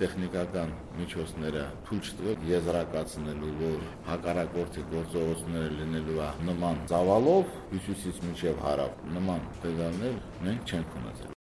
տեխնիկական միջոցները ցույց տվել եզրակացնելու, որ հակառակորդի գործողությունները լինելու նման ծավալով հյուսիսից մինչև հարավ նման դեպքեր մենք չենք ունեցել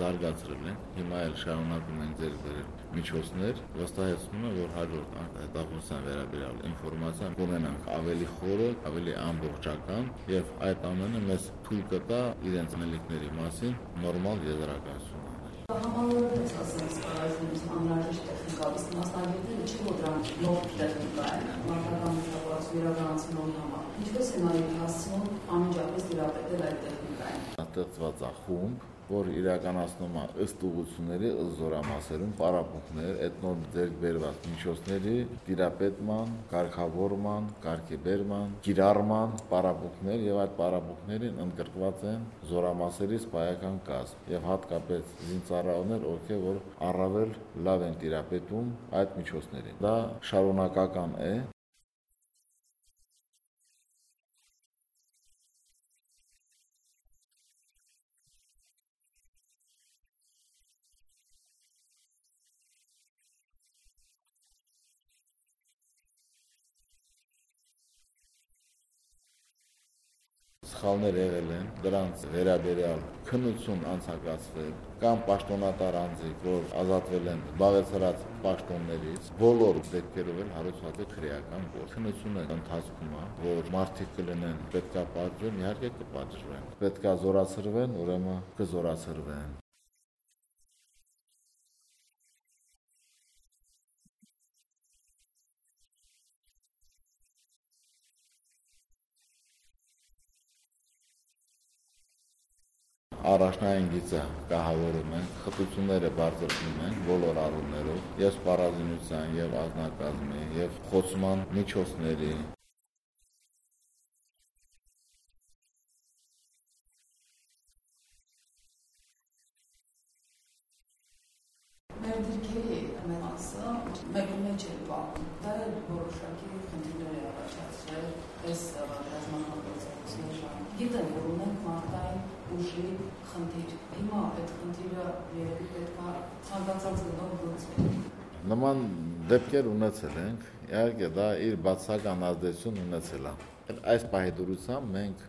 զարգացրել են։ Հիմա էլ շարունակում են ձեր բերել միջոցներ, վստահեցնում եմ, որ հաջորդ հետախուզության վերաբերյալ ինֆորմացիան կունենանք ավելի խորը, ավելի ամբողջական եւ այդ ամենը մեզ թույլ կտա իրենց մելիքների մասին նորմալ եզրակացություն Համալուրից ասած, այս անհրաժեշտ տեխնիկա, իսկ մասնագետները չի որ դրան նոր տեխնիկա են, մարդական մշակված իրականացնելու համար։ Ինչպես են այդ հասցնում անմիջապես դրապետել այդ տեխնիկային։ Ստեղծված է խումբ, որ իրականացնում է ըստ ուղությունների ըստ զորամասերում պարապմունքներ, նոր ձեռք բերված միջոցների դիրապետման, կարգավորման, կարգեբերման, կիրառման պարապմունքներ եւ այդ պարապմունքներին ընդգրկված են զորամասերի սպայական կազմ եւ հատկապես զինծառայողներ, ովքեր որ առավել լավ են դիրապետում այդ միջոցներին։ Դա շարունակական է, սխալներ եղել են, դրանց վերաբերյալ քննություն անցկացվել կամ պաշտոնատար անձիկ, որ ազատվել են զբաղեցրած պաշտոններից, բոլոր դեպքերով էլ հարուցված է քրեական գործ։ Քննությունը ընթացքում է, որ մարդիկ կլինեն պետքա պատժեն, իհարկե կպատժվեն։ Պետքա զորացրվեն, ուրեմն կզորացրվեն։ առաջնային գիծը կահավորում են, խտությունները բարձրացնում են բոլոր առումներով, եւ սպառազինության, եւ ազնագազմի, եւ խոցման միջոցների, Մեր դիրքերի մեր մասը մեկի մեջ է պահում։ Դա էլ որոշակի խնդիրներ է առաջացրել այս ռազմական գործողությունների ժամանակ։ Գիտեմ, որ ունենք մարտային ուժի խնդիր։ Հիմա այդ խնդիրը երևի պետք է ցանկացած գնով լուծվի։ Նման դեպքեր ունեցել ենք, իհարկե դա իր բացական ազդեցություն ունեցել է։ Այս պահի դուրսամ մենք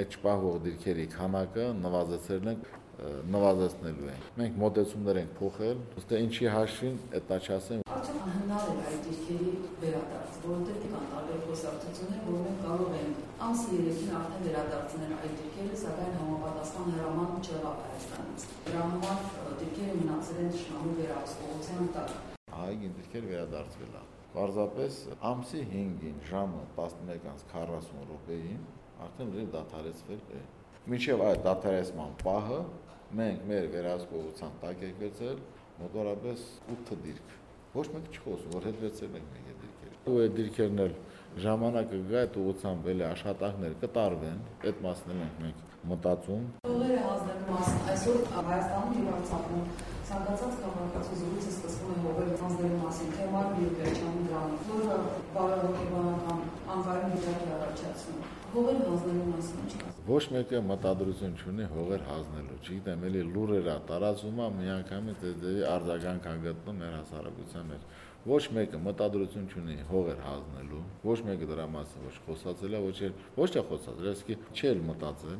այդ չպահող դիրքերի քանակը նվազեցրել ենք նվազեցնելու ենք։ Մենք մոտեցումներ ենք փոխել, ըստ ինչի հաշվին այդ աչասեն։ Արդյոք հնար է այդ դիրքերի վերադարձ, որովհետև կան տարբեր խոսակցություններ, որ մենք կարող ենք ամսի 3-ին արդեն վերադարձնել այդ դիրքերը, սակայն համապատասխան հրաման չեղավ Հայաստանից։ Դրա համար դիրքերը ճշնամու վերահսկողության տակ։ Այգին դիրքեր վերադարձվել է։ Պարզապես ամսի 5-ին ժամը 11:40 րոպեին արդեն լրիվ դադարեցվել է։ Մինչև այդ դադարեցման պահը մենք մեր վերահսկողության տակ ենք վերցրել մոտորապես 8 դիրք։ Ոչ մեկ չխոսում, որ հետ վերցրել ենք մենք այդ դիրքերը։ Ու այդ դիրքերն էլ ժամանակը գա այդ ուղղությամբ էլի աշխատանքներ կտարվեն, այդ մասն էլ ենք մենք մտածում։ Ուղերը հանձնելու մասին այսօր Հայաստանում եւ Արցախում ցանկացած քաղաքացու զրույցը սկսվում է հողեր հանձնելու մասին, թեման մի վերջանում դրանով, որը բարոյական անվարին վիճակի առաջացնում։ Հողեր հանձնելու մասին ինչ Ոչ մեկը մտադրություն չունի հողեր հանձնելու։ Չգիտեմ, էլի լուրերա տարածում է միանգամից դեպի արձագանք անգտնում մեր հասարակության մեջ։ Ոչ մեկը մտադրություն չունի հողեր հանձնելու, ոչ մեկը դրա մասին ոչ խոսացել է, ոչ էլ ոչ թե խոսացել, այսինքն չէր մտածել